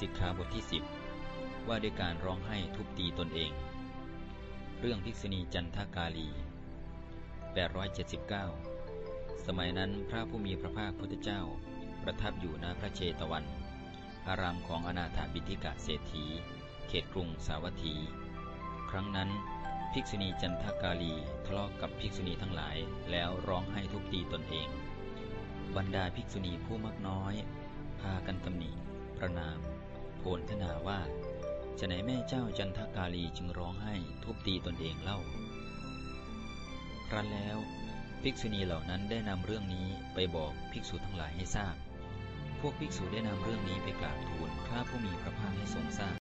สิกขาบทที่ 10 ว่าด้วยการร้องไห้ทุบตีตนเอง เรื่องภิกษุณีจันทากาลี 879 สมัยนั้นพระผู้มีพระภาคพุทธเจ้า ประทับอยู่ณพระเชตวัน อารามของอนาถาบิทิกะเศรษฐี เขตกรุงสาวัตถี ครั้งนั้น ภิกษุณีจันทากาลีทะเลาะกกับภิกษุณีทั้งหลายแล้วร้องไห้ทุบตีตนเอง บรรดาภิกษุณีผู้มักน้อย พากันตำหนิประนาม โพลธนาว่าจะไหนแม่เจ้าจันทกาลีจึงร้องไห้ทุบตีตนเองเล่า ครั้นแล้วภิกษุณีเหล่านั้นได้นำเรื่องนี้ไปบอกภิกษุทั้งหลายให้ทราบ พวกภิกษุได้นำเรื่องนี้ไปกราบทูลพระผู้มีพระภาคให้ทรงทราบ